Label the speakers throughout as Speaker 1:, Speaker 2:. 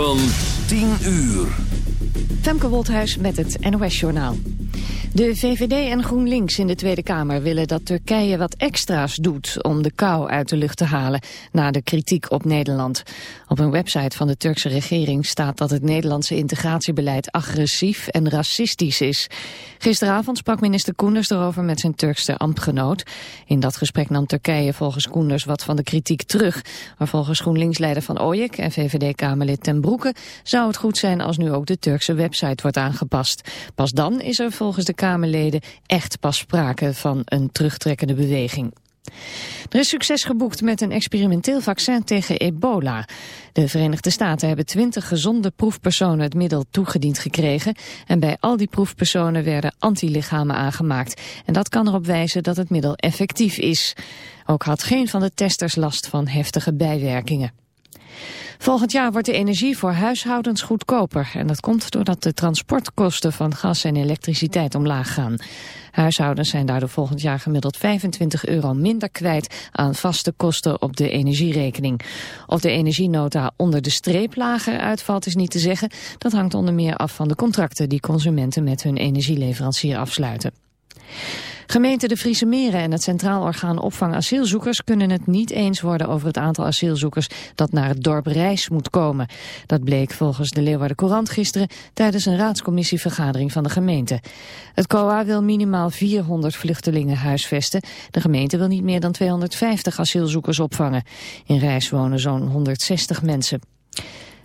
Speaker 1: Van 10 uur.
Speaker 2: Femke Wolthuis met het NOS-journaal. De VVD en GroenLinks in de Tweede Kamer willen dat Turkije wat extra's doet om de kou uit de lucht te halen na de kritiek op Nederland. Op een website van de Turkse regering staat dat het Nederlandse integratiebeleid agressief en racistisch is. Gisteravond sprak minister Koenders erover met zijn Turkse ambtgenoot. In dat gesprek nam Turkije volgens Koenders wat van de kritiek terug. Maar volgens GroenLinks-leider Van Ooyek en VVD-Kamerlid Ten Broeke zou het goed zijn als nu ook de Turkse website wordt aangepast. Pas dan is er volgens de Echt pas sprake van een terugtrekkende beweging. Er is succes geboekt met een experimenteel vaccin tegen ebola. De Verenigde Staten hebben twintig gezonde proefpersonen het middel toegediend gekregen. En bij al die proefpersonen werden antilichamen aangemaakt. En dat kan erop wijzen dat het middel effectief is. Ook had geen van de testers last van heftige bijwerkingen. Volgend jaar wordt de energie voor huishoudens goedkoper. En dat komt doordat de transportkosten van gas en elektriciteit omlaag gaan. Huishoudens zijn daardoor volgend jaar gemiddeld 25 euro minder kwijt aan vaste kosten op de energierekening. Of de energienota onder de streep lager uitvalt is niet te zeggen. Dat hangt onder meer af van de contracten die consumenten met hun energieleverancier afsluiten. Gemeente de Friese Meren en het Centraal Orgaan Opvang Asielzoekers kunnen het niet eens worden over het aantal asielzoekers dat naar het dorp Rijs moet komen. Dat bleek volgens de Leeuwarden Courant gisteren tijdens een raadscommissievergadering van de gemeente. Het COA wil minimaal 400 vluchtelingen huisvesten. De gemeente wil niet meer dan 250 asielzoekers opvangen. In Rijs wonen zo'n 160 mensen.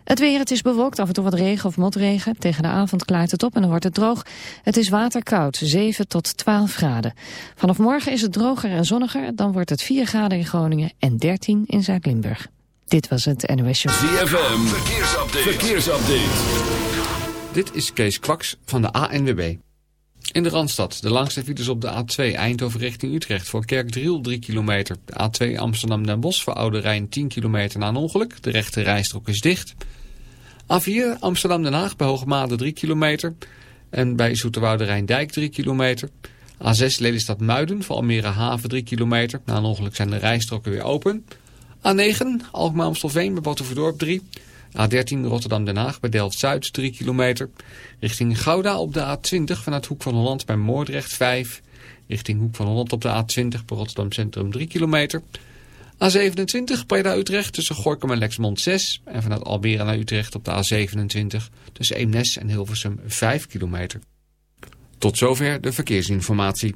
Speaker 2: Het weer, het is bewolkt, af en toe wat regen of motregen. Tegen de avond klaart het op en dan wordt het droog. Het is waterkoud, 7 tot 12 graden. Vanaf morgen is het droger en zonniger. Dan wordt het 4 graden in Groningen en 13 in Zuid-Limburg. Dit was het NOS Show.
Speaker 1: ZFM, verkeersupdate. verkeersupdate.
Speaker 3: Dit is Kees Kwaks van de ANWB. In de Randstad, de langste files op de A2 Eindhoven richting Utrecht voor Kerkdriel 3 kilometer. De A2 Amsterdam-Den Bosch voor Oude Rijn 10 kilometer na een ongeluk. De rechte rijstrook is dicht. A4 Amsterdam-Den Haag bij Hoogmade 3 kilometer. En bij Zoeterwoude Rijndijk 3 kilometer. A6 Lelystad-Muiden voor Almere Haven 3 kilometer. Na een ongeluk zijn de rijstroken weer open. A9 Alkmaar-Amstelveen bij Batuverdorp 3 A13 Rotterdam-Den Haag bij Delft-Zuid 3 kilometer. Richting Gouda op de A20 vanuit Hoek van Holland bij Moordrecht 5. Richting Hoek van Holland op de A20 bij Rotterdam Centrum 3 kilometer. A27 Breda-Utrecht tussen Gorkum en Lexmond 6. En vanuit Almere naar Utrecht op de A27 tussen Eemnes en Hilversum 5 kilometer. Tot zover de verkeersinformatie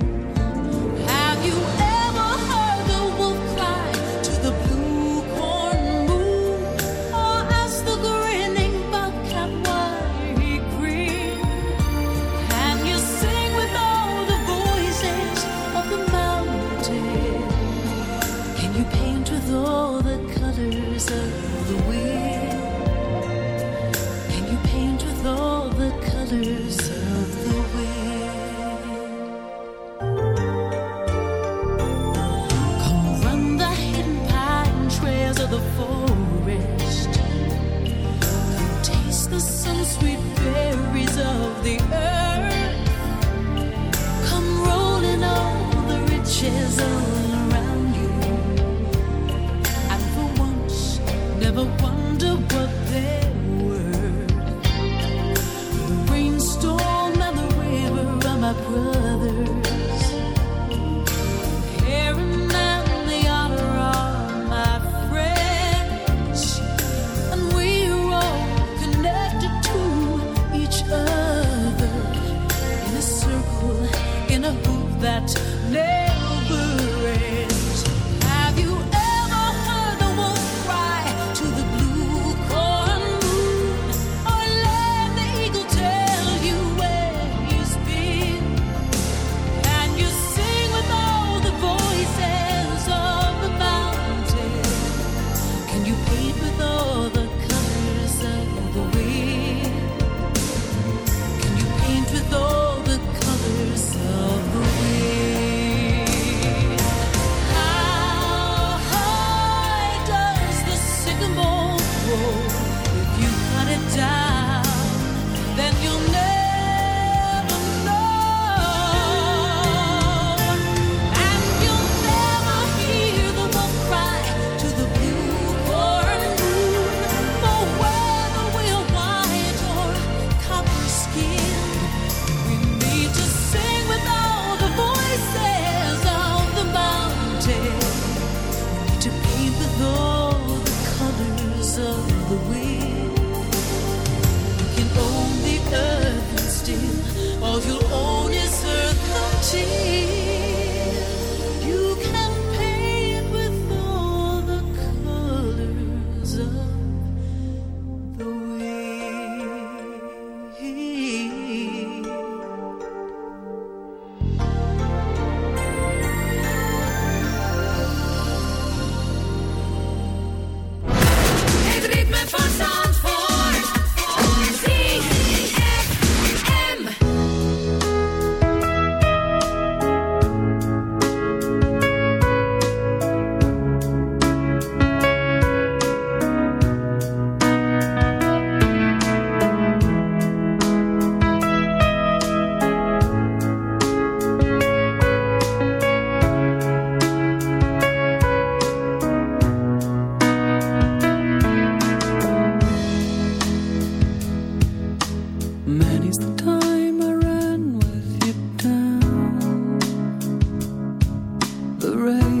Speaker 4: rain.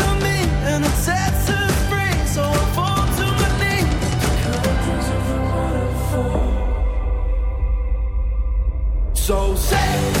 Speaker 4: So say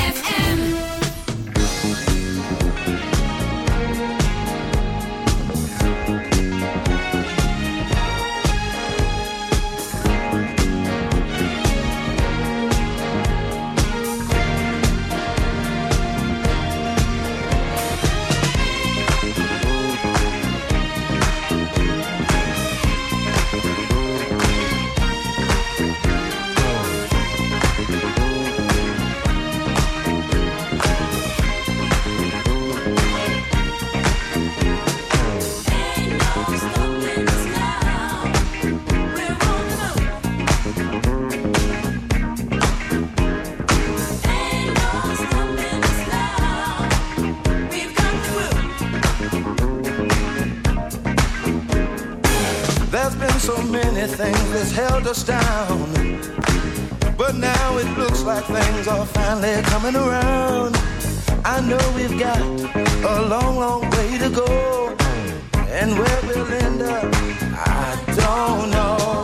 Speaker 4: they're coming around. I know we've got a long, long way to go. And where we'll end up, I don't know.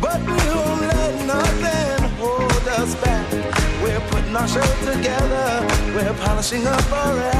Speaker 4: But we won't let nothing hold us back. We're putting our show together. We're polishing up our act.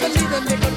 Speaker 4: never in
Speaker 5: me.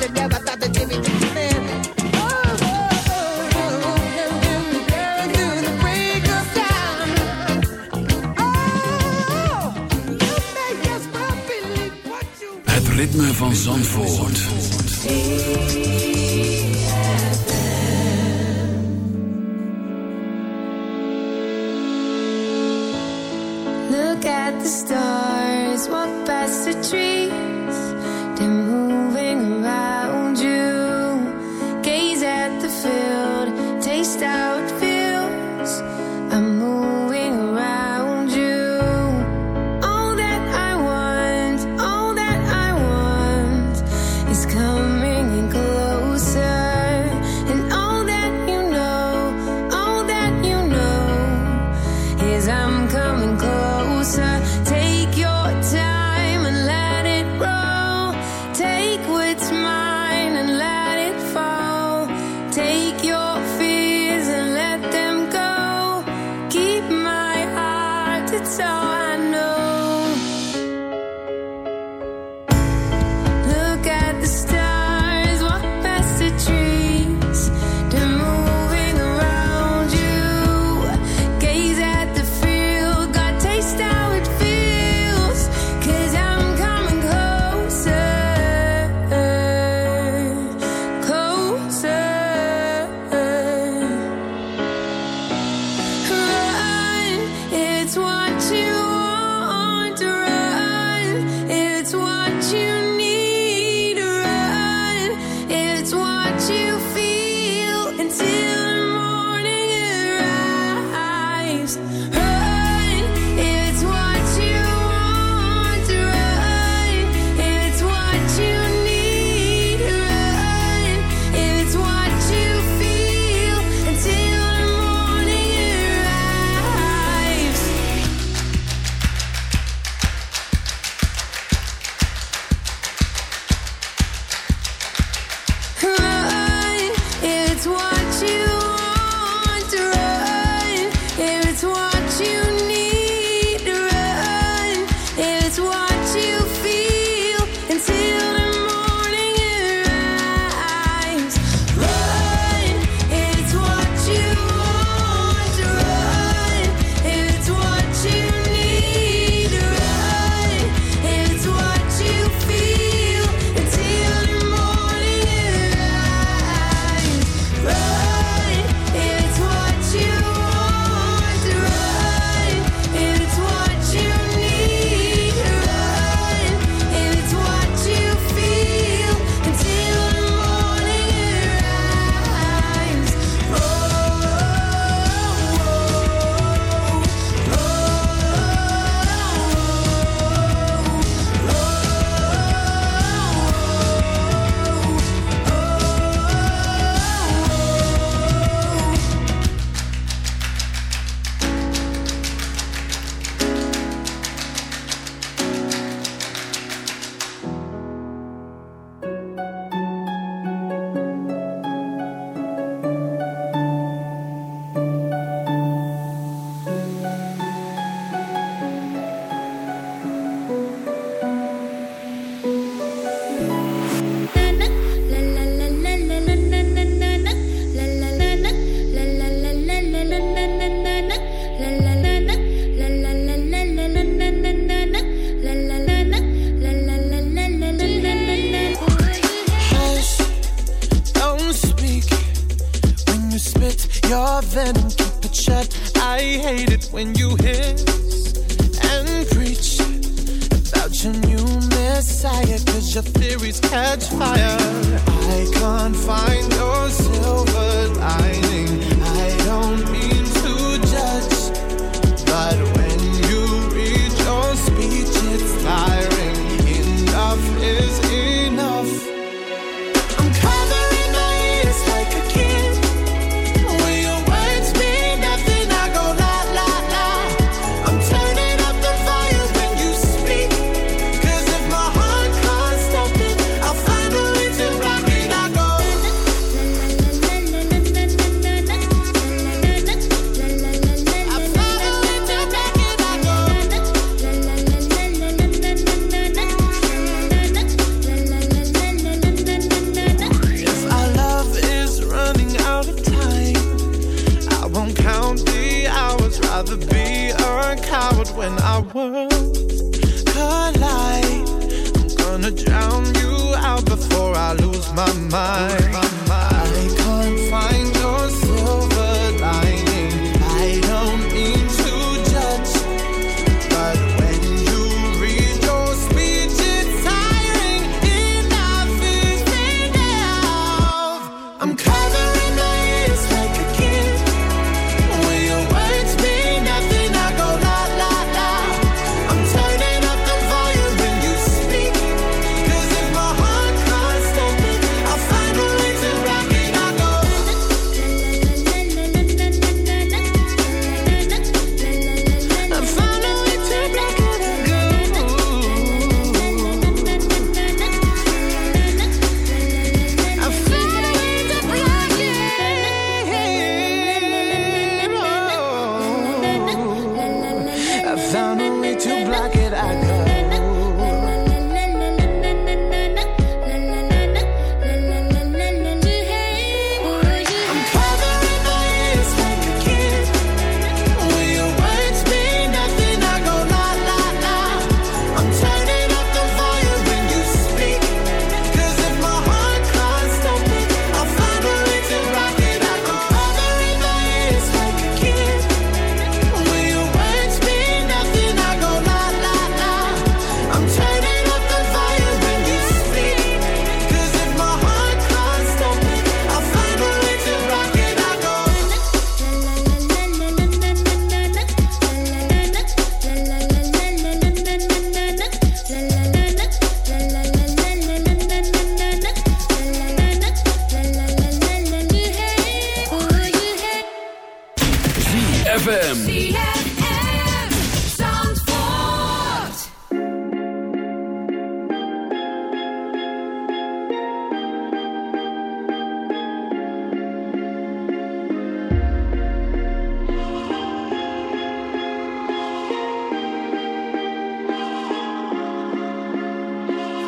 Speaker 5: I'm coming.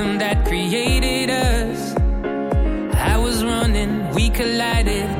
Speaker 6: rhythm that created us. I was running, we collided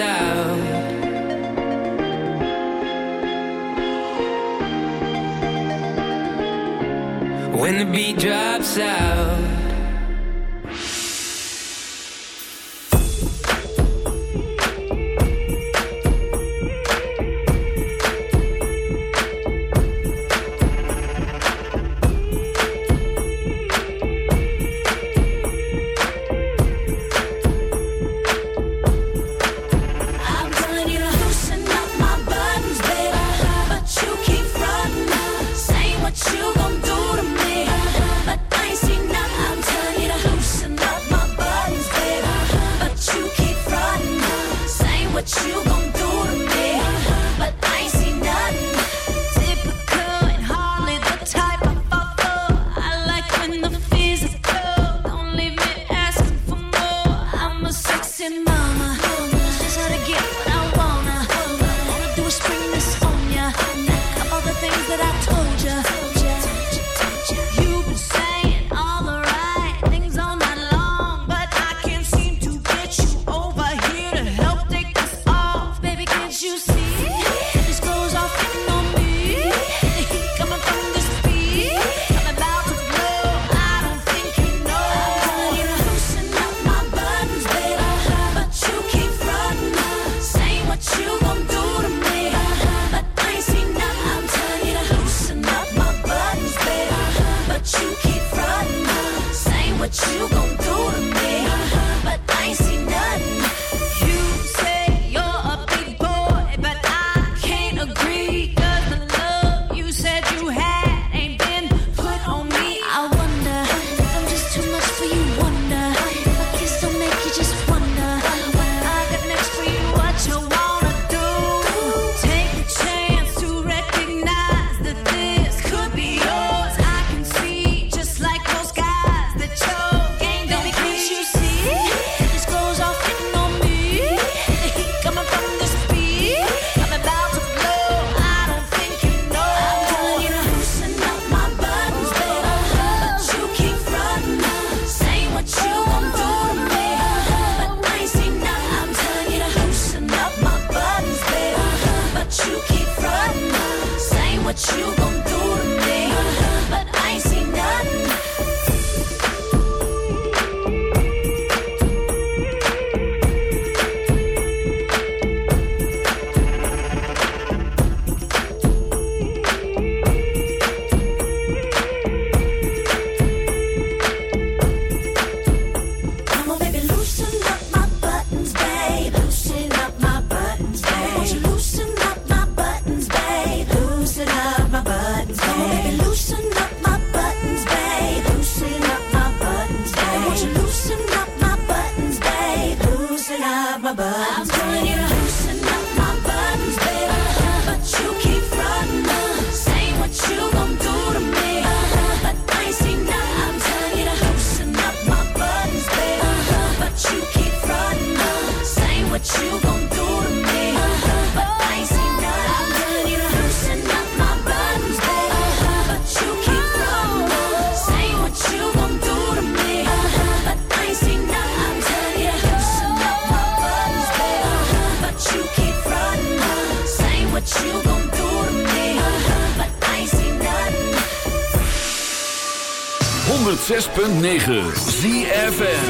Speaker 6: out. When the
Speaker 7: beat drops out.
Speaker 1: 106.9
Speaker 4: ZFN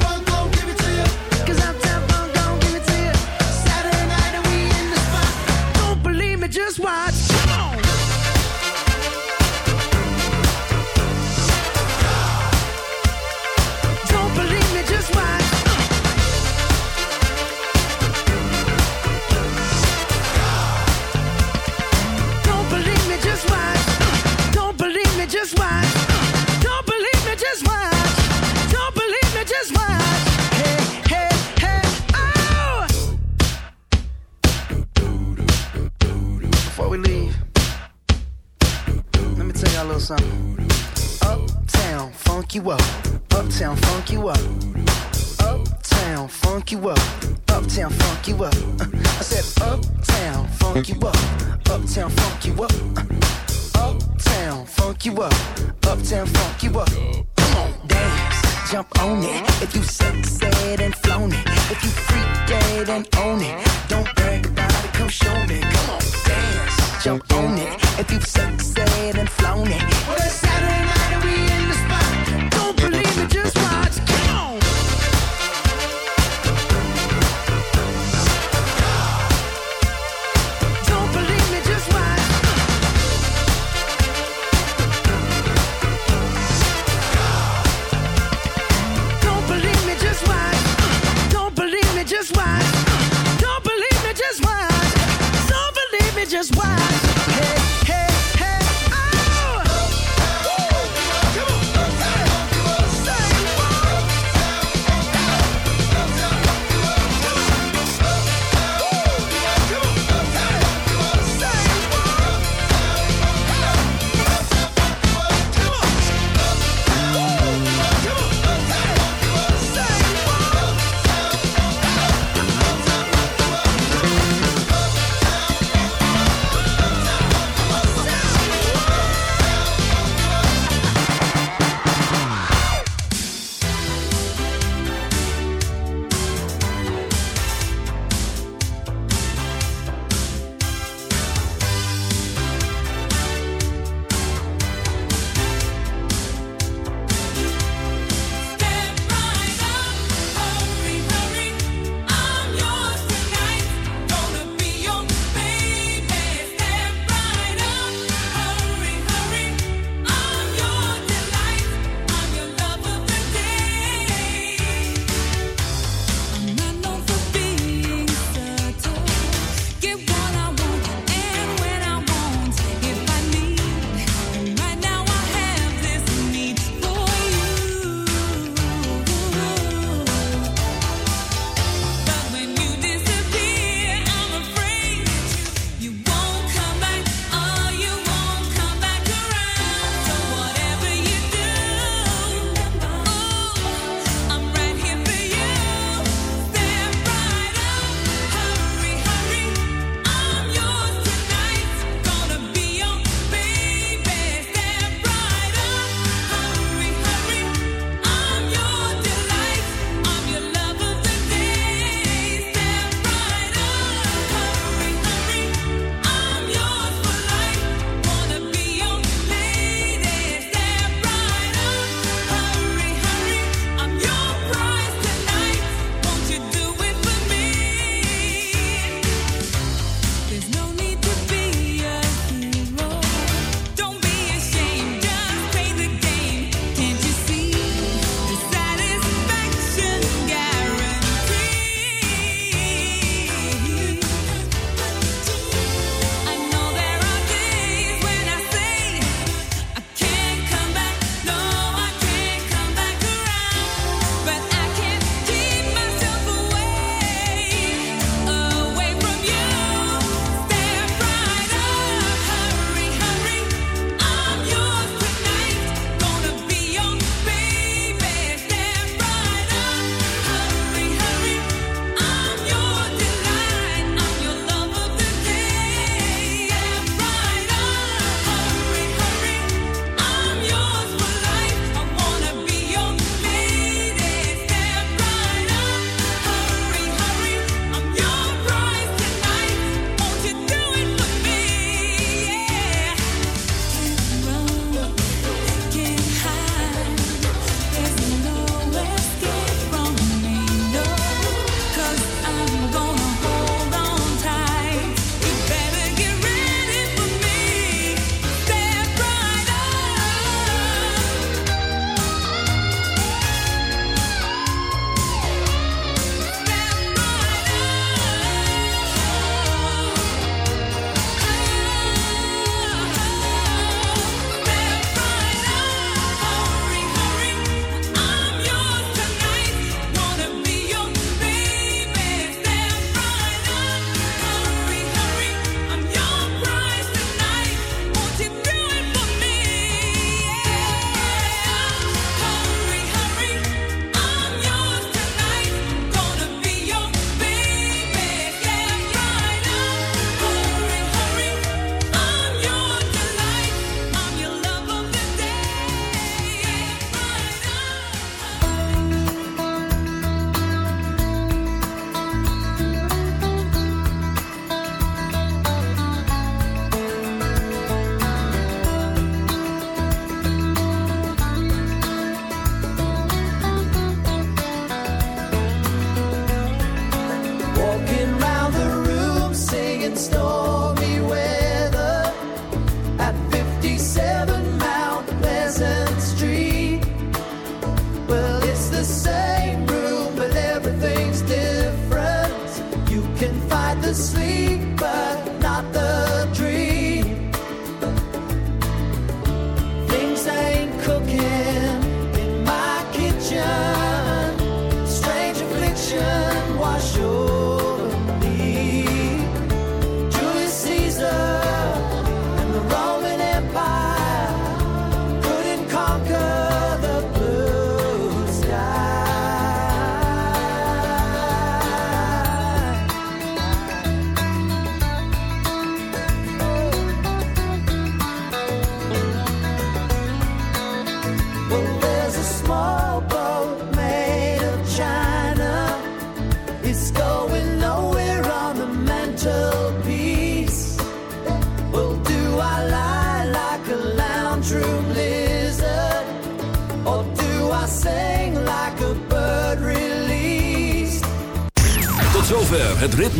Speaker 4: Fuck
Speaker 1: you up.